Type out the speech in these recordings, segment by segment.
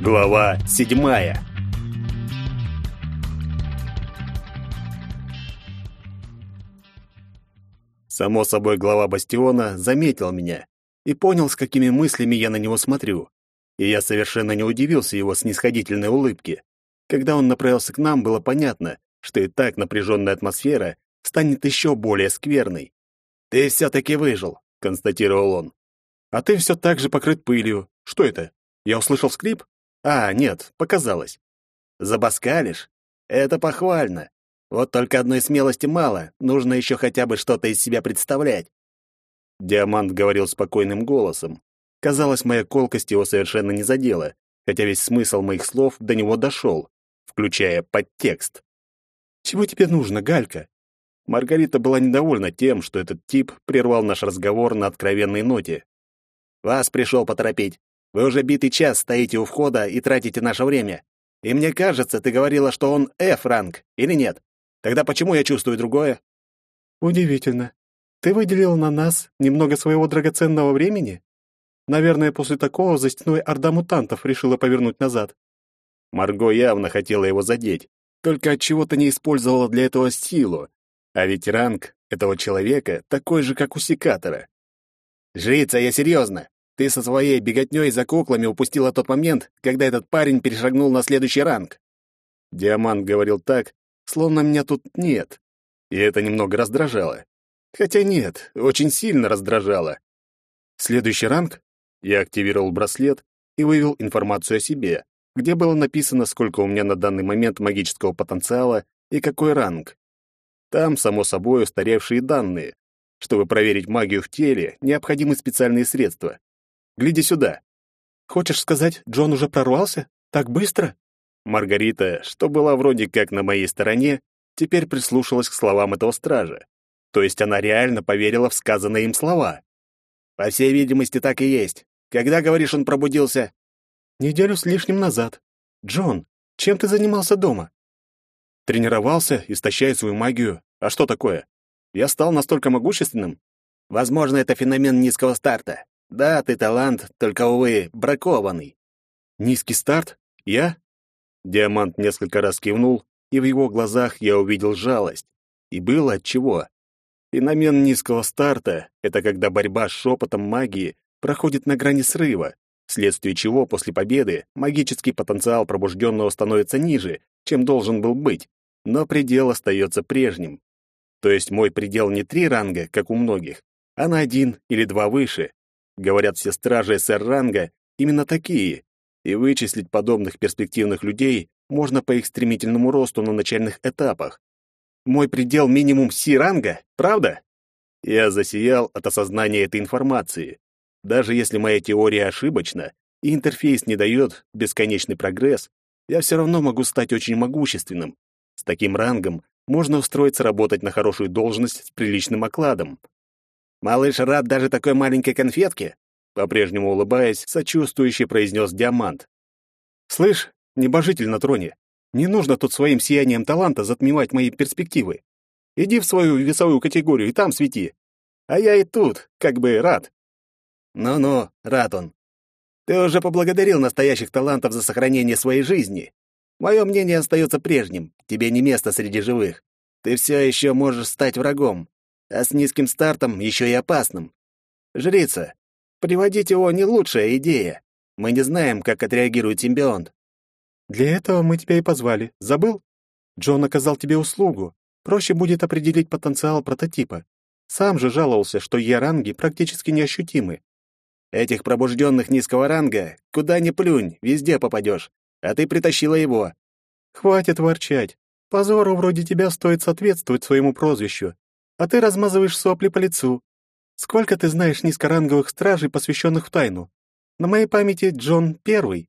Глава седьмая. Само собой, глава бастиона заметил меня и понял, с какими мыслями я на него смотрю. И я совершенно не удивился его снисходительной улыбке. Когда он направился к нам, было понятно, что и так напряженная атмосфера станет еще более скверной. «Ты все-таки выжил», — констатировал он. «А ты все так же покрыт пылью. Что это? Я услышал скрип? А, нет, показалось. Забаскалишь? Это похвально. Вот только одной смелости мало, нужно еще хотя бы что-то из себя представлять. Диамант говорил спокойным голосом. Казалось, моя колкость его совершенно не задела, хотя весь смысл моих слов до него дошел, включая подтекст. «Чего тебе нужно, Галька?» Маргарита была недовольна тем, что этот тип прервал наш разговор на откровенной ноте. «Вас пришел поторопить. Вы уже битый час стоите у входа и тратите наше время. И мне кажется, ты говорила, что он F-ранг, или нет? Тогда почему я чувствую другое?» «Удивительно. Ты выделил на нас немного своего драгоценного времени? Наверное, после такого за стеной орда мутантов решила повернуть назад». Марго явно хотела его задеть, только от чего-то не использовала для этого силу. А ведь ранг этого человека такой же, как у секатора. «Жрица, я серьезно. Ты со своей беготней за куклами упустила тот момент, когда этот парень перешагнул на следующий ранг. Диамант говорил так, словно меня тут нет. И это немного раздражало. Хотя нет, очень сильно раздражало. Следующий ранг? Я активировал браслет и вывел информацию о себе, где было написано, сколько у меня на данный момент магического потенциала и какой ранг. Там, само собой, устаревшие данные. Чтобы проверить магию в теле, необходимы специальные средства. Гляди сюда. Хочешь сказать, Джон уже прорвался? Так быстро? Маргарита, что была вроде как на моей стороне, теперь прислушалась к словам этого стража. То есть она реально поверила в сказанные им слова. По всей видимости, так и есть. Когда, говоришь, он пробудился? Неделю с лишним назад. Джон, чем ты занимался дома? Тренировался, истощая свою магию. А что такое? Я стал настолько могущественным? Возможно, это феномен низкого старта. Да, ты талант, только, увы, бракованный. Низкий старт? Я? Диамант несколько раз кивнул, и в его глазах я увидел жалость. И было отчего. Феномен низкого старта — это когда борьба с шепотом магии проходит на грани срыва, вследствие чего после победы магический потенциал пробужденного становится ниже, чем должен был быть, но предел остается прежним. То есть мой предел не три ранга, как у многих, а на один или два выше, Говорят, все стражи СР-ранга именно такие, и вычислить подобных перспективных людей можно по их стремительному росту на начальных этапах. Мой предел минимум Си-ранга, правда? Я засиял от осознания этой информации. Даже если моя теория ошибочна, и интерфейс не дает бесконечный прогресс, я все равно могу стать очень могущественным. С таким рангом можно устроиться работать на хорошую должность с приличным окладом. Малыш рад даже такой маленькой конфетке? По-прежнему улыбаясь, сочувствующе произнес Диамант. Слышь, небожитель на троне, не нужно тут своим сиянием таланта затмевать мои перспективы. Иди в свою весовую категорию и там свети. А я и тут, как бы, рад. Ну-ну, рад он. Ты уже поблагодарил настоящих талантов за сохранение своей жизни. Мое мнение остается прежним. Тебе не место среди живых. Ты все еще можешь стать врагом а с низким стартом еще и опасным. Жрица, приводить его не лучшая идея. Мы не знаем, как отреагирует симбионт. Для этого мы тебя и позвали. Забыл? Джон оказал тебе услугу. Проще будет определить потенциал прототипа. Сам же жаловался, что Е-ранги практически неощутимы. Этих пробужденных низкого ранга, куда ни плюнь, везде попадешь. А ты притащила его. Хватит ворчать. Позору вроде тебя стоит соответствовать своему прозвищу а ты размазываешь сопли по лицу. Сколько ты знаешь низкоранговых стражей, посвященных в тайну? На моей памяти Джон Первый».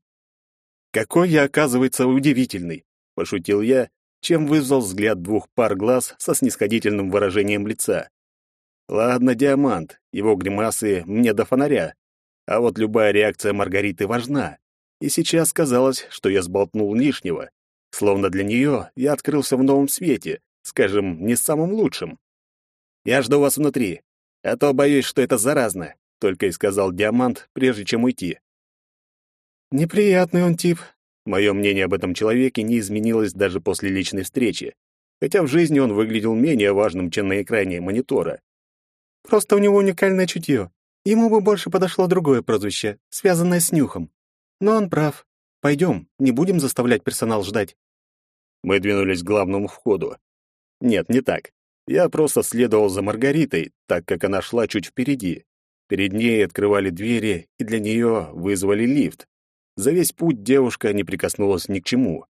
«Какой я, оказывается, удивительный!» — пошутил я, чем вызвал взгляд двух пар глаз со снисходительным выражением лица. «Ладно, Диамант, его гримасы мне до фонаря, а вот любая реакция Маргариты важна. И сейчас казалось, что я сболтнул лишнего. Словно для нее я открылся в новом свете, скажем, не самым лучшим. Я жду вас внутри, а то боюсь, что это заразно», — только и сказал Диамант, прежде чем уйти. Неприятный он тип. Мое мнение об этом человеке не изменилось даже после личной встречи, хотя в жизни он выглядел менее важным, чем на экране монитора. Просто у него уникальное чутье. Ему бы больше подошло другое прозвище, связанное с нюхом. Но он прав. Пойдем, не будем заставлять персонал ждать. Мы двинулись к главному входу. Нет, не так. Я просто следовал за Маргаритой, так как она шла чуть впереди. Перед ней открывали двери, и для нее вызвали лифт. За весь путь девушка не прикоснулась ни к чему.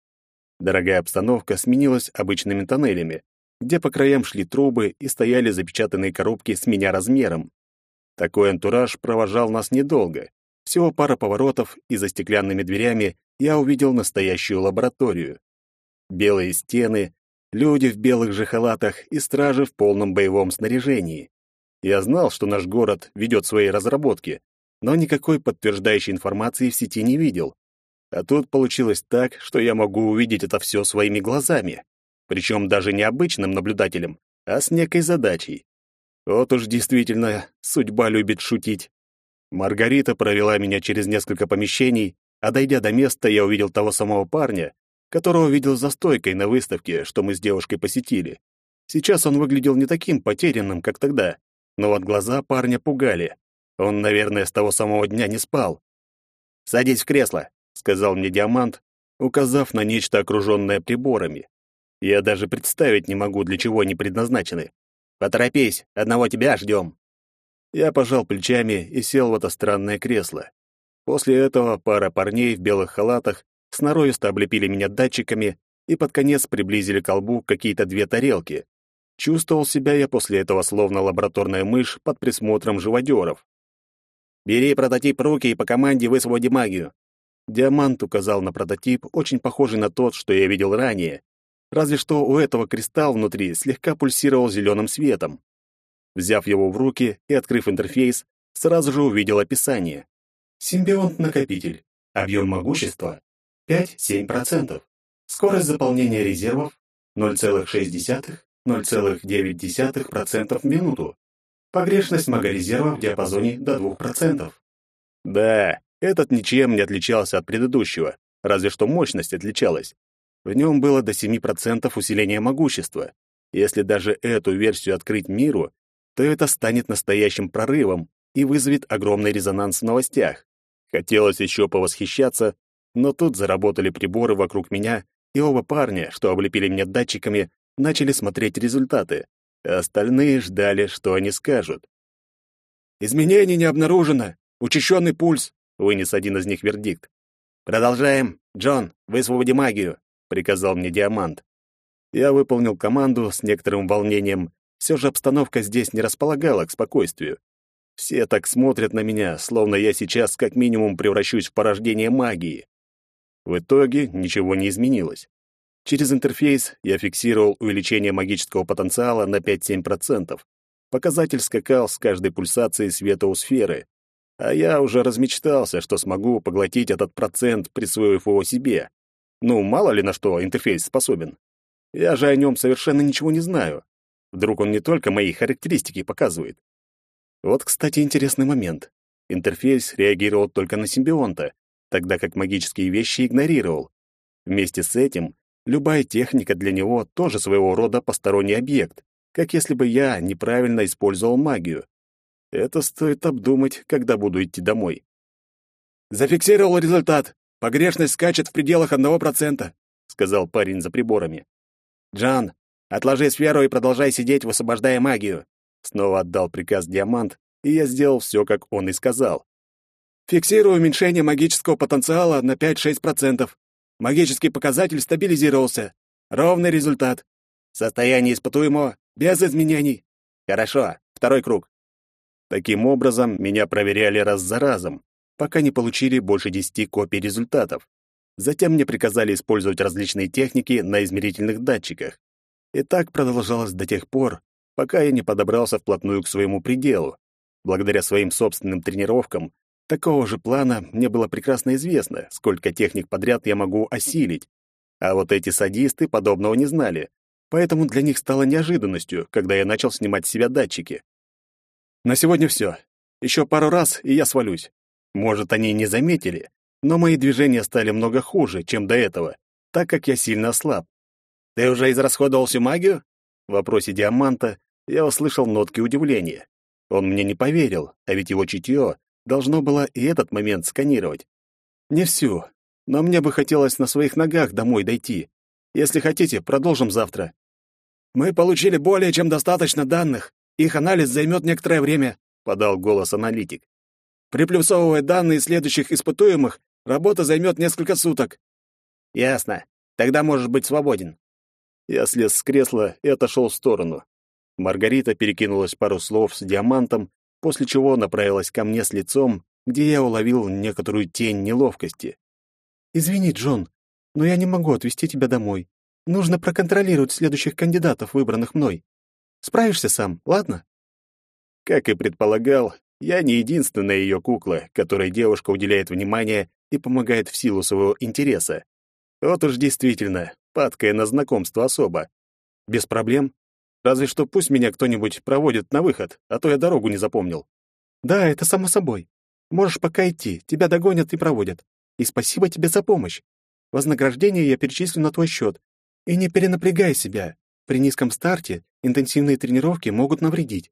Дорогая обстановка сменилась обычными тоннелями, где по краям шли трубы и стояли запечатанные коробки с меня размером. Такой антураж провожал нас недолго. Всего пара поворотов, и за стеклянными дверями я увидел настоящую лабораторию. Белые стены, люди в белых же халатах и стражи в полном боевом снаряжении. Я знал, что наш город ведет свои разработки, но никакой подтверждающей информации в сети не видел. А тут получилось так, что я могу увидеть это все своими глазами. Причем даже не обычным наблюдателем, а с некой задачей. Вот уж действительно, судьба любит шутить. Маргарита провела меня через несколько помещений, а дойдя до места, я увидел того самого парня, которого видел за стойкой на выставке, что мы с девушкой посетили. Сейчас он выглядел не таким потерянным, как тогда, но вот глаза парня пугали. Он, наверное, с того самого дня не спал. «Садись в кресло», — сказал мне Диамант, указав на нечто, окруженное приборами. Я даже представить не могу, для чего они предназначены. Поторопись, одного тебя ждем. Я пожал плечами и сел в это странное кресло. После этого пара парней в белых халатах сноровисто облепили меня датчиками и под конец приблизили к колбу какие-то две тарелки. Чувствовал себя я после этого словно лабораторная мышь под присмотром живодеров. «Бери прототип руки и по команде высвободи магию». Диамант указал на прототип, очень похожий на тот, что я видел ранее, разве что у этого кристалл внутри слегка пульсировал зеленым светом. Взяв его в руки и открыв интерфейс, сразу же увидел описание. Симбионт-накопитель. Объем могущества 5-7%. Скорость заполнения резервов 0,6-0,9% в минуту. Погрешность магорезерва в диапазоне до 2%. Да, этот ничем не отличался от предыдущего, разве что мощность отличалась. В нем было до 7% усиления могущества. Если даже эту версию открыть миру, то это станет настоящим прорывом и вызовет огромный резонанс в новостях. Хотелось еще повосхищаться, но тут заработали приборы вокруг меня, и оба парня, что облепили меня датчиками, начали смотреть результаты, остальные ждали, что они скажут. «Изменений не обнаружено! Учащенный пульс!» — вынес один из них вердикт. «Продолжаем. Джон, высвободи магию!» — приказал мне Диамант. Я выполнил команду с некоторым волнением. Все же обстановка здесь не располагала к спокойствию. Все так смотрят на меня, словно я сейчас как минимум превращусь в порождение магии. В итоге ничего не изменилось. Через интерфейс я фиксировал увеличение магического потенциала на 5-7%. Показатель скакал с каждой пульсацией света у сферы. А я уже размечтался, что смогу поглотить этот процент, присвоив его себе. Ну, мало ли на что интерфейс способен. Я же о нем совершенно ничего не знаю. Вдруг он не только мои характеристики показывает. Вот, кстати, интересный момент. Интерфейс реагировал только на симбионта, тогда как магические вещи игнорировал. Вместе с этим любая техника для него тоже своего рода посторонний объект, как если бы я неправильно использовал магию. Это стоит обдумать, когда буду идти домой. «Зафиксировал результат. Погрешность скачет в пределах одного процента», — сказал парень за приборами. «Джан, отложи сферу и продолжай сидеть, высвобождая магию», — снова отдал приказ Диамант, и я сделал все, как он и сказал. Фиксирую уменьшение магического потенциала на 5-6%. Магический показатель стабилизировался. Ровный результат. Состояние испытуемого без изменений. Хорошо, второй круг. Таким образом, меня проверяли раз за разом, пока не получили больше 10 копий результатов. Затем мне приказали использовать различные техники на измерительных датчиках. И так продолжалось до тех пор, пока я не подобрался вплотную к своему пределу. Благодаря своим собственным тренировкам Такого же плана мне было прекрасно известно, сколько техник подряд я могу осилить. А вот эти садисты подобного не знали, поэтому для них стало неожиданностью, когда я начал снимать с себя датчики. На сегодня все. Еще пару раз, и я свалюсь. Может, они не заметили, но мои движения стали много хуже, чем до этого, так как я сильно ослаб. «Ты уже израсходовал всю магию?» В вопросе Диаманта я услышал нотки удивления. Он мне не поверил, а ведь его чутье должно было и этот момент сканировать. Не всю, но мне бы хотелось на своих ногах домой дойти. Если хотите, продолжим завтра. Мы получили более чем достаточно данных. Их анализ займет некоторое время, подал голос аналитик. Приплюсовывая данные следующих испытуемых, работа займет несколько суток. Ясно. Тогда можешь быть свободен. Я слез с кресла и отошел в сторону. Маргарита перекинулась пару слов с диамантом, после чего направилась ко мне с лицом, где я уловил некоторую тень неловкости. «Извини, Джон, но я не могу отвезти тебя домой. Нужно проконтролировать следующих кандидатов, выбранных мной. Справишься сам, ладно?» Как и предполагал, я не единственная ее кукла, которой девушка уделяет внимание и помогает в силу своего интереса. Вот уж действительно, падкая на знакомство особо. Без проблем. Разве что пусть меня кто-нибудь проводит на выход, а то я дорогу не запомнил. Да, это само собой. Можешь пока идти, тебя догонят и проводят. И спасибо тебе за помощь. Вознаграждение я перечислю на твой счет. И не перенапрягай себя. При низком старте интенсивные тренировки могут навредить.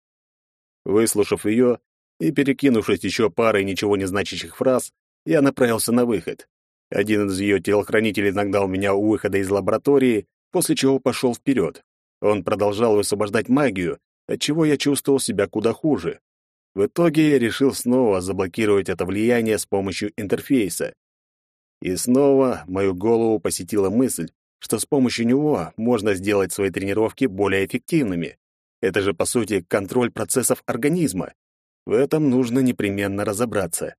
Выслушав ее и перекинувшись еще парой ничего не значащих фраз, я направился на выход. Один из ее телохранителей нагнал меня у выхода из лаборатории, после чего пошел вперед. Он продолжал высвобождать магию, отчего я чувствовал себя куда хуже. В итоге я решил снова заблокировать это влияние с помощью интерфейса. И снова мою голову посетила мысль, что с помощью него можно сделать свои тренировки более эффективными. Это же, по сути, контроль процессов организма. В этом нужно непременно разобраться.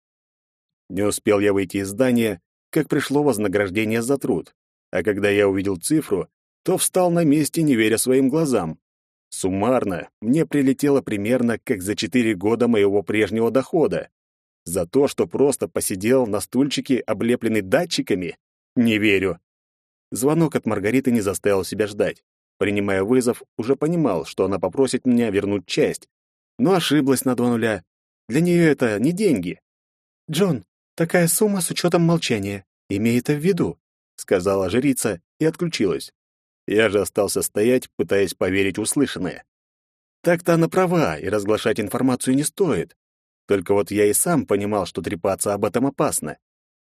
Не успел я выйти из здания, как пришло вознаграждение за труд. А когда я увидел цифру, то встал на месте, не веря своим глазам. Суммарно мне прилетело примерно как за четыре года моего прежнего дохода. За то, что просто посидел на стульчике, облепленный датчиками? Не верю. Звонок от Маргариты не заставил себя ждать. Принимая вызов, уже понимал, что она попросит меня вернуть часть. Но ошиблась на два нуля. Для нее это не деньги. «Джон, Такая сумма с учетом молчания. Имей это в виду», — сказала жрица и отключилась. Я же остался стоять, пытаясь поверить услышанное. Так-то она права, и разглашать информацию не стоит. Только вот я и сам понимал, что трепаться об этом опасно.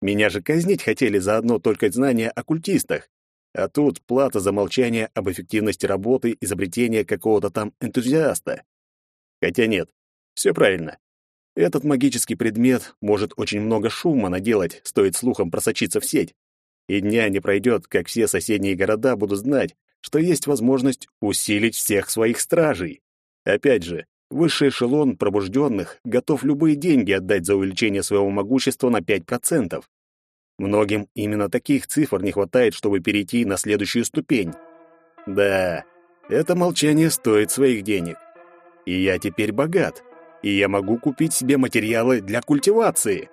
Меня же казнить хотели за одно только знание о культистах. А тут плата за молчание об эффективности работы изобретения какого-то там энтузиаста. Хотя нет, все правильно. Этот магический предмет может очень много шума наделать, стоит слухом просочиться в сеть. И дня не пройдет, как все соседние города будут знать, что есть возможность усилить всех своих стражей. Опять же, высший эшелон пробужденных готов любые деньги отдать за увеличение своего могущества на 5%. Многим именно таких цифр не хватает, чтобы перейти на следующую ступень. Да, это молчание стоит своих денег. И я теперь богат и я могу купить себе материалы для культивации.